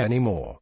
anymore.